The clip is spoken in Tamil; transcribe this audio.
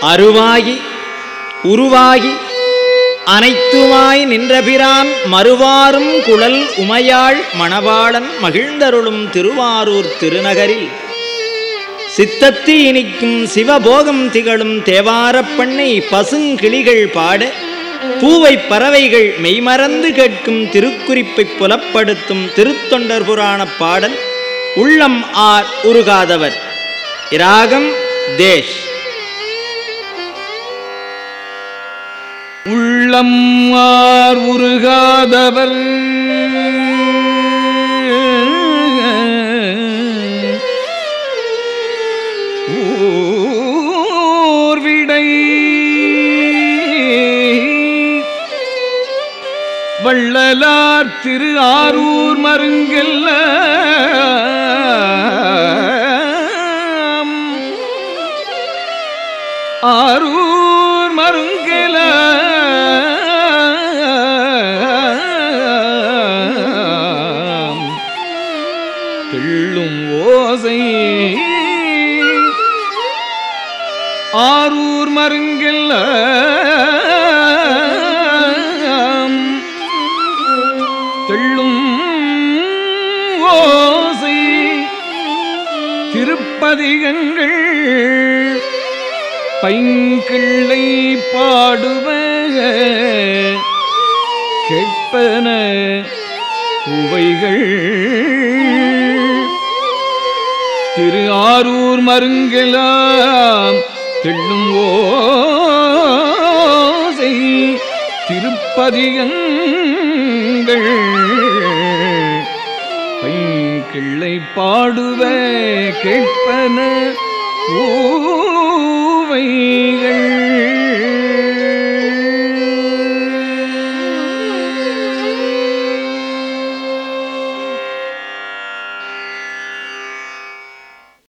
அருவாகி உருவாகி அனைத்துமாய் நின்றபிரான் மறுவாரும் குழல் உமையாள் மணவாளன் மகிழ்ந்தருளும் திருவாரூர் திருநகரில். சித்தத்தி இனிக்கும் சிவபோகம் திகழும் தேவாரப் பண்ணை பசுங்கிளிகள் பாட பூவை பறவைகள் மெய்மறந்து கேட்கும் திருக்குறிப்பை புலப்படுத்தும் திருத்தொண்டர் புராணப் பாடல் உள்ளம் ஆர் உருகாதவர். ராகம் தேஷ். உள்ளம் ஆர் உருகாதவர். ஊர்விடை வள்ளலார் திரு ஆரூர் மருங்கெல்ல. ஆரூர் மருங்கில. தெள்ளும் ஓசை. ஆரூர் மருங்கெல்ல தெள்ளும் ஓசை. திருப்பதிகங்கள் பைங்கிள்ளை பாடுவ கேட்பன உவைகள் திரு ஆரூர் மருங்கெல்லாம் தெள்ளும் ஓசை திருப்பதிகங்கள். பைங்கிள்ளை பாடுவ கேட்பன ஓ வைக